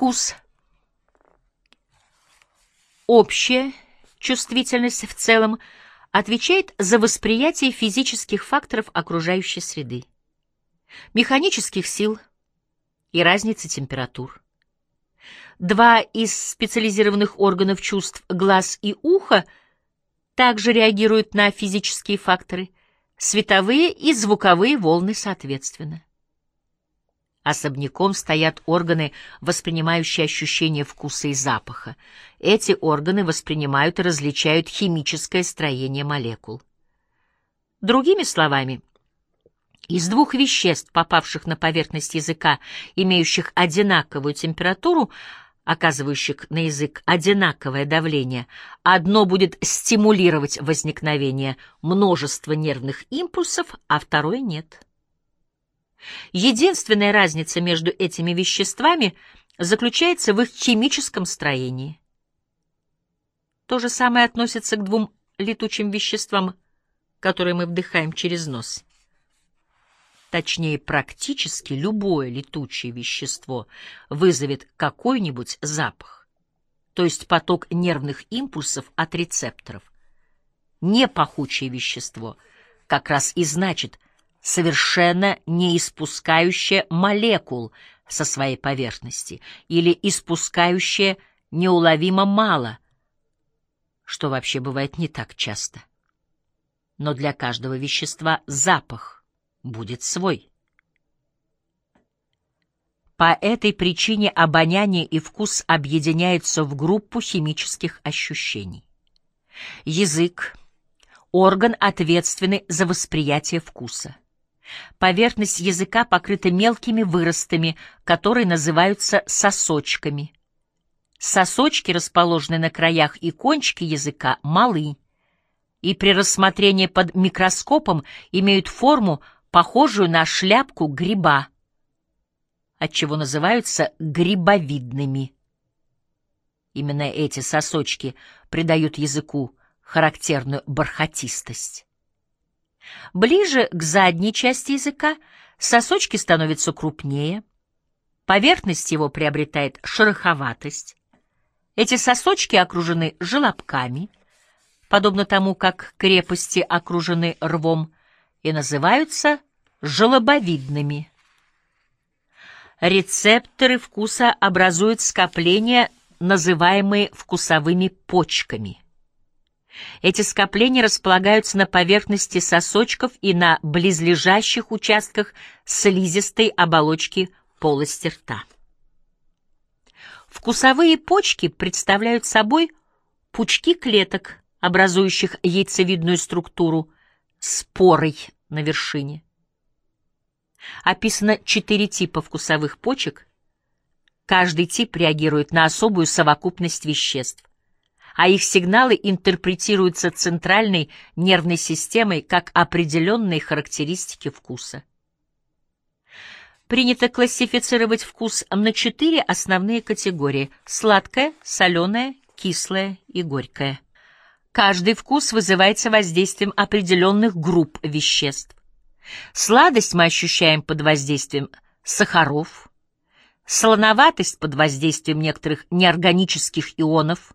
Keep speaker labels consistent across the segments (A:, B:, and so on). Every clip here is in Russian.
A: Вкус. Общая чувствительность в целом отвечает за восприятие физических факторов окружающей среды, механических сил и разницы температур. Два из специализированных органов чувств, глаз и ухо, также реагируют на физические факторы, световые и звуковые волны соответственно. Особняком стоят органы, воспринимающие ощущения вкуса и запаха. Эти органы воспринимают и различают химическое строение молекул. Другими словами, из двух веществ, попавших на поверхность языка, имеющих одинаковую температуру, оказывающих на язык одинаковое давление, одно будет стимулировать возникновение множества нервных импульсов, а второе нет. Единственная разница между этими веществами заключается в их химическом строении. То же самое относится к двум летучим веществам, которые мы вдыхаем через нос. Точнее, практически любое летучее вещество вызовет какой-нибудь запах, то есть поток нервных импульсов от рецепторов. Непахучее вещество как раз и значит – совершенно не испускающее молекул со своей поверхности или испускающее неуловимо мало, что вообще бывает не так часто. Но для каждого вещества запах будет свой. По этой причине обоняние и вкус объединяются в группу химических ощущений. Язык — орган, ответственный за восприятие вкуса. Поверхность языка покрыта мелкими выростами, которые называются сосочками. Сосочки, расположенные на краях и кончики языка, малы, и при рассмотрении под микроскопом имеют форму, похожую на шляпку гриба, отчего называются грибовидными. Именно эти сосочки придают языку характерную бархатистость. Ближе к задней части языка сосочки становятся крупнее, поверхность его приобретает шероховатость. Эти сосочки окружены желобками, подобно тому, как крепости окружены рвом, и называются желобовидными. Рецепторы вкуса образуют скопления, называемые вкусовыми почками. Эти скопления располагаются на поверхности сосочков и на близлежащих участках слизистой оболочки полости рта. Вкусовые почки представляют собой пучки клеток, образующих яйцевидную структуру с порой на вершине. Описано четыре типа вкусовых почек. Каждый тип реагирует на особую совокупность веществ а их сигналы интерпретируются центральной нервной системой как определенные характеристики вкуса. Принято классифицировать вкус на четыре основные категории – сладкое, соленое, кислое и горькое. Каждый вкус вызывается воздействием определенных групп веществ. Сладость мы ощущаем под воздействием сахаров, солоноватость под воздействием некоторых неорганических ионов,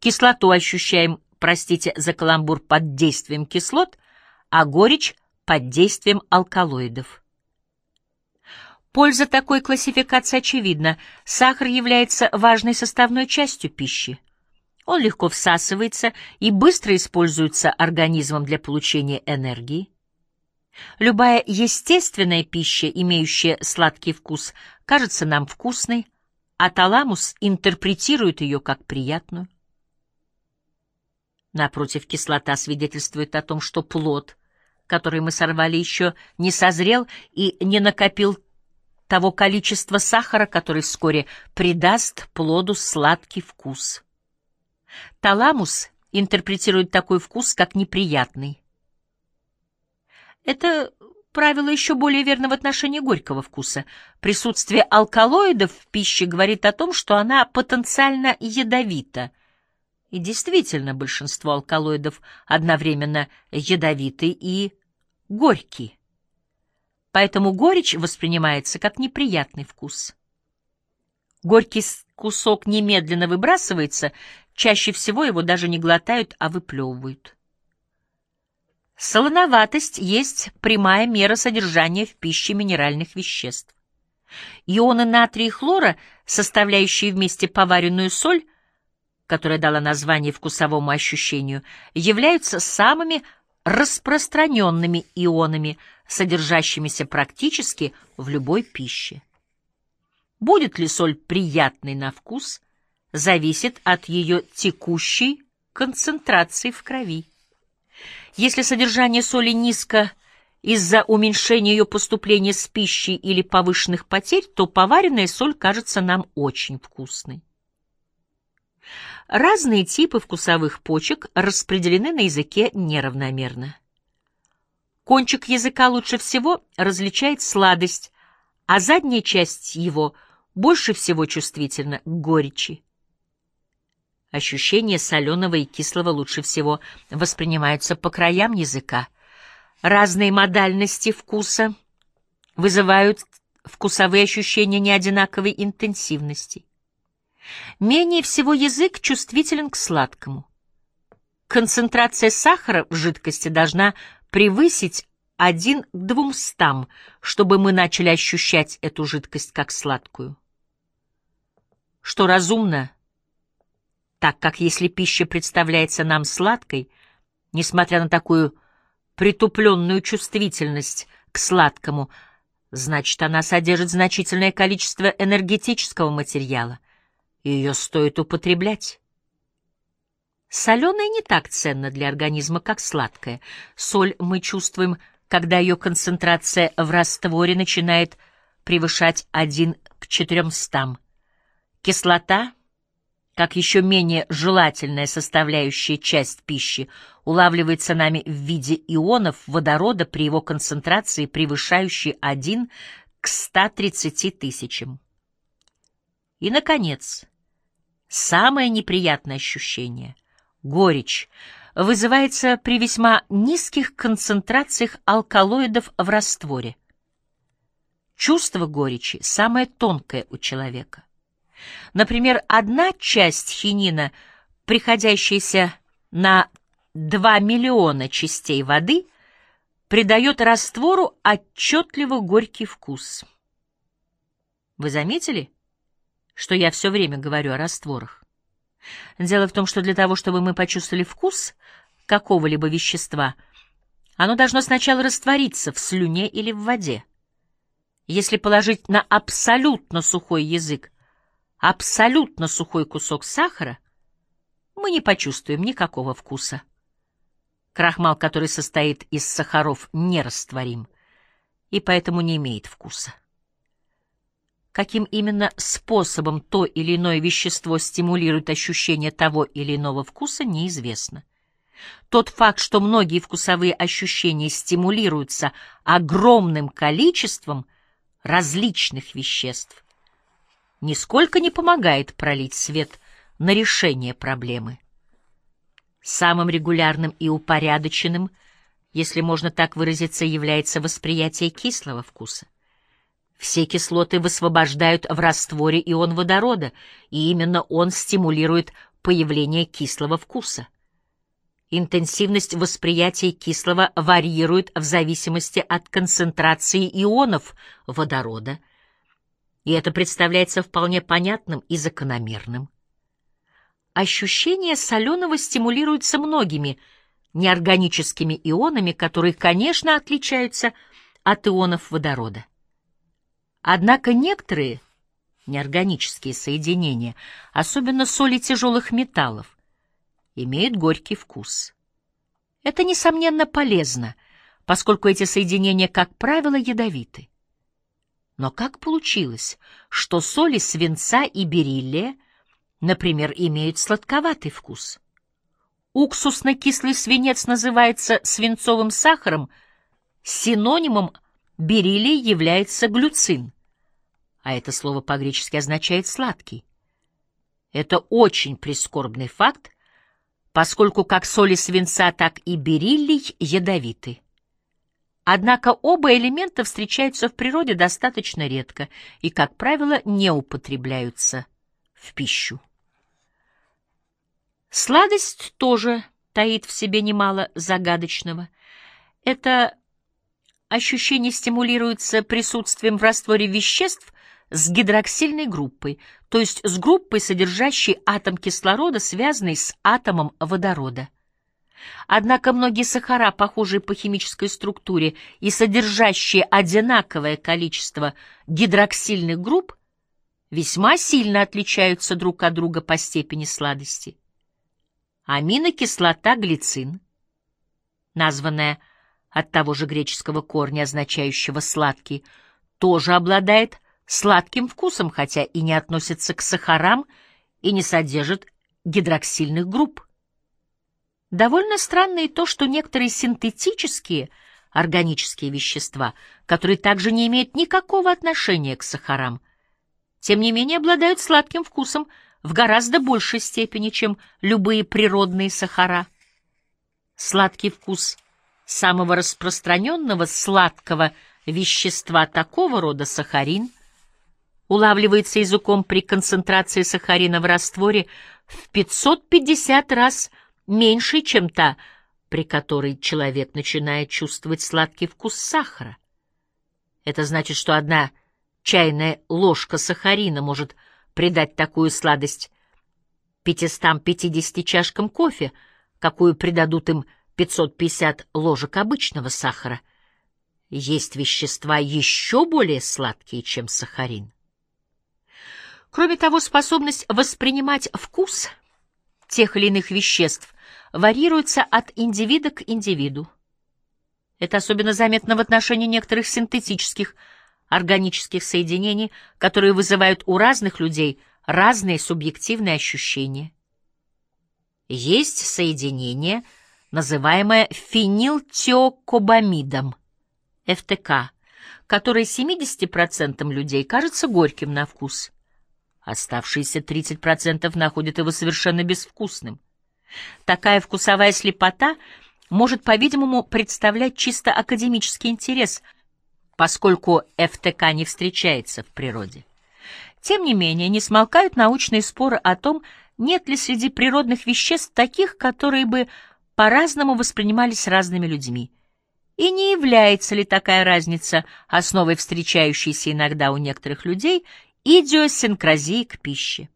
A: Кислоту ощущаем, простите за каламбур, под действием кислот, а горечь — под действием алкалоидов. Польза такой классификации очевидна. Сахар является важной составной частью пищи. Он легко всасывается и быстро используется организмом для получения энергии. Любая естественная пища, имеющая сладкий вкус, кажется нам вкусной, а таламус интерпретирует ее как приятную. Напротив, кислота свидетельствует о том, что плод, который мы сорвали, еще не созрел и не накопил того количества сахара, который вскоре придаст плоду сладкий вкус. Таламус интерпретирует такой вкус как неприятный. Это правило еще более верно в отношении горького вкуса. Присутствие алкалоидов в пище говорит о том, что она потенциально ядовита — и действительно, большинство алкалоидов одновременно ядовиты и горькие. Поэтому горечь воспринимается как неприятный вкус. Горький кусок немедленно выбрасывается, чаще всего его даже не глотают, а выплевывают. Солоноватость есть прямая мера содержания в пище минеральных веществ. Ионы натрия и хлора, составляющие вместе поваренную соль, которая дала название вкусовому ощущению, являются самыми распространенными ионами, содержащимися практически в любой пище. Будет ли соль приятной на вкус, зависит от ее текущей концентрации в крови. Если содержание соли низко из-за уменьшения ее поступления с пищей или повышенных потерь, то поваренная соль кажется нам очень вкусной. Разные типы вкусовых почек распределены на языке неравномерно. Кончик языка лучше всего различает сладость, а задняя часть его больше всего чувствительна к горечи. Ощущения соленого и кислого лучше всего воспринимаются по краям языка. Разные модальности вкуса вызывают вкусовые ощущения неодинаковой интенсивности. Менее всего язык чувствителен к сладкому. Концентрация сахара в жидкости должна превысить один к двумстам, чтобы мы начали ощущать эту жидкость как сладкую. Что разумно, так как если пища представляется нам сладкой, несмотря на такую притупленную чувствительность к сладкому, значит, она содержит значительное количество энергетического материала, ее стоит употреблять. Соленое не так ценно для организма, как сладкое. Соль мы чувствуем, когда ее концентрация в растворе начинает превышать 1 к 400. Кислота, как еще менее желательная составляющая часть пищи, улавливается нами в виде ионов водорода при его концентрации, превышающей 1 к 130 тысячам. И, наконец, самое неприятное ощущение — горечь, вызывается при весьма низких концентрациях алкалоидов в растворе. Чувство горечи самое тонкое у человека. Например, одна часть хинина, приходящаяся на 2 миллиона частей воды, придает раствору отчетливо горький вкус. Вы заметили, что я все время говорю о растворах? Дело в том, что для того, чтобы мы почувствовали вкус какого-либо вещества, оно должно сначала раствориться в слюне или в воде. Если положить на абсолютно сухой язык абсолютно сухой кусок сахара, мы не почувствуем никакого вкуса. Крахмал, который состоит из сахаров, нерастворим и поэтому не имеет вкуса. Каким именно способом то или иное вещество стимулирует ощущение того или иного вкуса, неизвестно. Тот факт, что многие вкусовые ощущения стимулируются огромным количеством различных веществ, нисколько не помогает пролить свет на решение проблемы. Самым регулярным и упорядоченным, если можно так выразиться, является восприятие кислого вкуса. Все кислоты высвобождают в растворе ион водорода, и именно он стимулирует появление кислого вкуса. Интенсивность восприятия кислого варьирует в зависимости от концентрации ионов водорода, и это представляется вполне понятным и закономерным. Ощущение соленого стимулируется многими неорганическими ионами, которые, конечно, отличаются от ионов водорода. Однако некоторые неорганические соединения, особенно соли тяжелых металлов, имеют горький вкус. Это, несомненно, полезно, поскольку эти соединения, как правило, ядовиты. Но как получилось, что соли свинца и бериллия, например, имеют сладковатый вкус? Уксусно-кислый свинец называется свинцовым сахаром, синонимом бериллии является глюцин а это слово по-гречески означает «сладкий». Это очень прискорбный факт, поскольку как соли свинца, так и бериллий ядовиты. Однако оба элемента встречаются в природе достаточно редко и, как правило, не употребляются в пищу. Сладость тоже таит в себе немало загадочного. Это ощущение стимулируется присутствием в растворе веществ с гидроксильной группой, то есть с группой, содержащей атом кислорода, связанный с атомом водорода. Однако многие сахара, похожие по химической структуре и содержащие одинаковое количество гидроксильных групп, весьма сильно отличаются друг от друга по степени сладости. Аминокислота глицин, названная от того же греческого корня, означающего «сладкий», тоже обладает сладким вкусом, хотя и не относится к сахарам и не содержит гидроксильных групп. Довольно странно и то, что некоторые синтетические органические вещества, которые также не имеют никакого отношения к сахарам, тем не менее обладают сладким вкусом в гораздо большей степени, чем любые природные сахара. Сладкий вкус самого распространенного сладкого вещества такого рода сахарин улавливается языком при концентрации сахарина в растворе в 550 раз меньшей, чем та, при которой человек начинает чувствовать сладкий вкус сахара. Это значит, что одна чайная ложка сахарина может придать такую сладость 550 чашкам кофе, какую придадут им 550 ложек обычного сахара. Есть вещества еще более сладкие, чем сахарин. Кроме того, способность воспринимать вкус тех или иных веществ варьируется от индивида к индивиду. Это особенно заметно в отношении некоторых синтетических органических соединений, которые вызывают у разных людей разные субъективные ощущения. Есть соединение, называемое фенилтиокобамидом, ФТК, которое 70% людей кажется горьким на вкус. Оставшиеся 30% находят его совершенно безвкусным. Такая вкусовая слепота может, по-видимому, представлять чисто академический интерес, поскольку ФТК не встречается в природе. Тем не менее, не смолкают научные споры о том, нет ли среди природных веществ таких, которые бы по-разному воспринимались разными людьми, и не является ли такая разница основой встречающейся иногда у некоторых людей идиосинкразии к пище.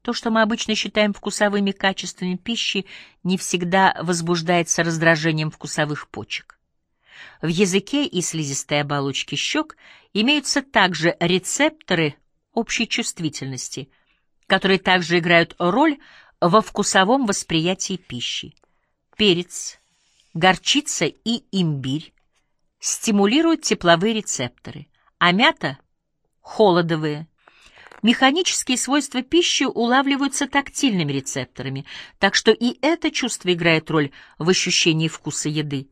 A: То, что мы обычно считаем вкусовыми качествами пищи, не всегда возбуждается раздражением вкусовых почек. В языке и слизистой оболочке щек имеются также рецепторы общей чувствительности, которые также играют роль во вкусовом восприятии пищи. Перец, горчица и имбирь стимулируют тепловые рецепторы, а мята — холодовые, Механические свойства пищи улавливаются тактильными рецепторами, так что и это чувство играет роль в ощущении вкуса еды.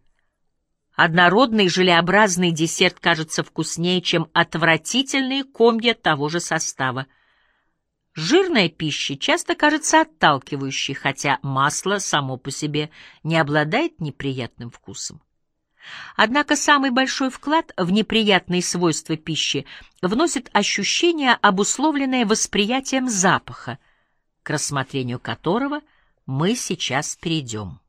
A: Однородный желеобразный десерт кажется вкуснее, чем отвратительные комья того же состава. Жирная пища часто кажется отталкивающей, хотя масло само по себе не обладает неприятным вкусом. Однако самый большой вклад в неприятные свойства пищи вносит ощущение, обусловленное восприятием запаха, к рассмотрению которого мы сейчас перейдем.